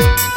you